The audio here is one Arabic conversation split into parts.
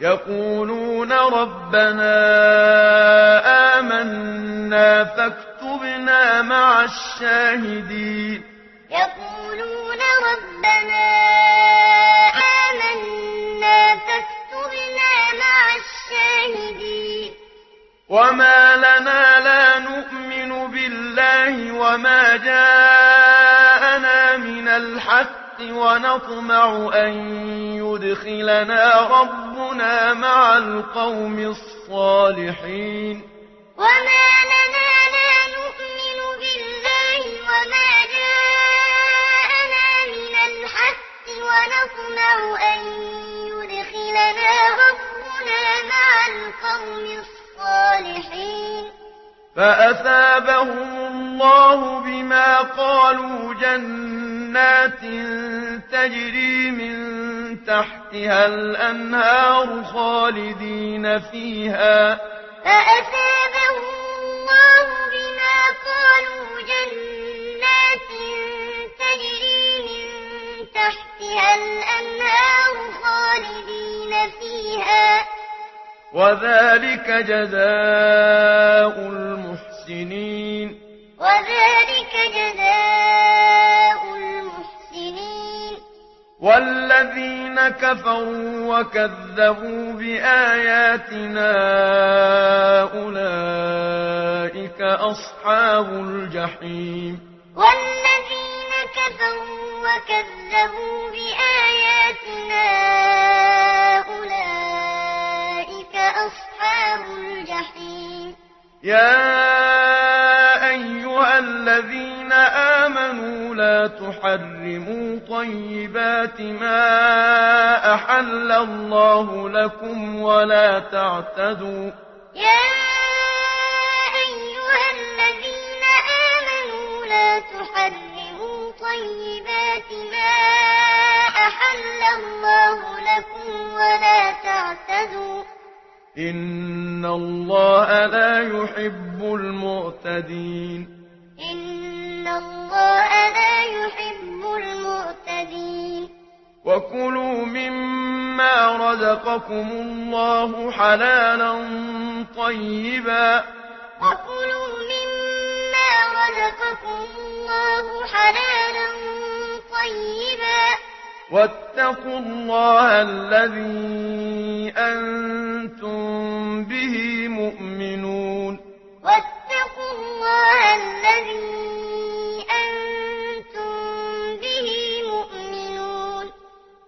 يقولون ربنا آمنا فاكتبنا مع الشاهدين. يقولون ربنا آمنا فاكتبنا مع الشاهدين. وما لنا لا نؤمن بالله وما جاءنا من الحق الحق ونطمع أن يدخلنا ربنا مع القوم الصالحين. وما لنا لا نؤمن بالله وما جاءنا من الحق ونطمع أن يدخلنا ربنا مع القوم الصالحين. فأثابهم الله بما قالوا جنة جنات تجري من تحتها الأنهار خالدين فيها. فأثابهم الله بما قالوا جنات تجري من تحتها الأنهار خالدين فيها. وذلك جزاء المحسنين. وذلك جزاء المحسنين والذين كفروا وكذبوا بآياتنا أولئك أصحاب الجحيم. والذين كفروا وكذبوا بآياتنا أولئك أصحاب الجحيم. يا أيها الذين آمنوا لا تحرموا طيبات ما أحل الله لكم ولا تعتدوا يا أيها الذين آمنوا لا تحرموا طيبات ما أحل الله لكم ولا تعتدوا إن الله لا يحب المعتدين إن الله لا يحب المعتدين الذين وكلوا مما رزقكم الله حلالا طيبا وكلوا مما رزقكم الله حلالا طيبا واتقوا الله الذي أنتم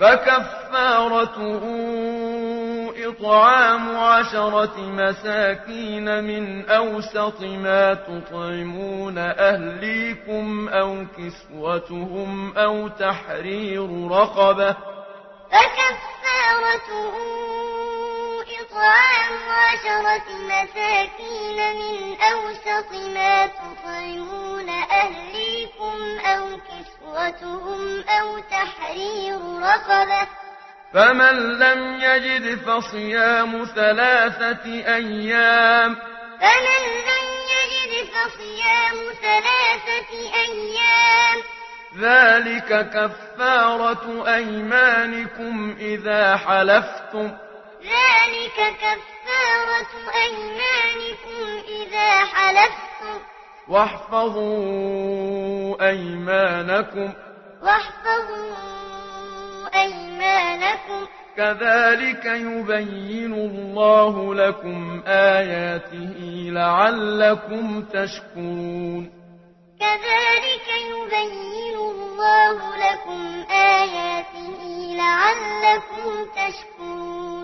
فكفارته إطعام عشرة مساكين من أوسط ما تطعمون أهليكم أو كسوتهم أو تحرير رقبة فكفارته إطعام عشرة مساكين من أوسط ما تطعمون أهليكم رزقكم أو كسوتهم أو تحرير رقبة فمن لم يجد فصيام ثلاثة أيام فمن لم يجد فصيام ثلاثة أيام ذلك كفارة أيمانكم إذا حلفتم ذلك كفارة أيمانكم إذا حلفتم واحفظوا أيمانكم. واحفظوا أيمانكم. كذلك يبين الله لكم آياته لعلكم تشكرون. كذلك يبين الله لكم آياته لعلكم تشكرون.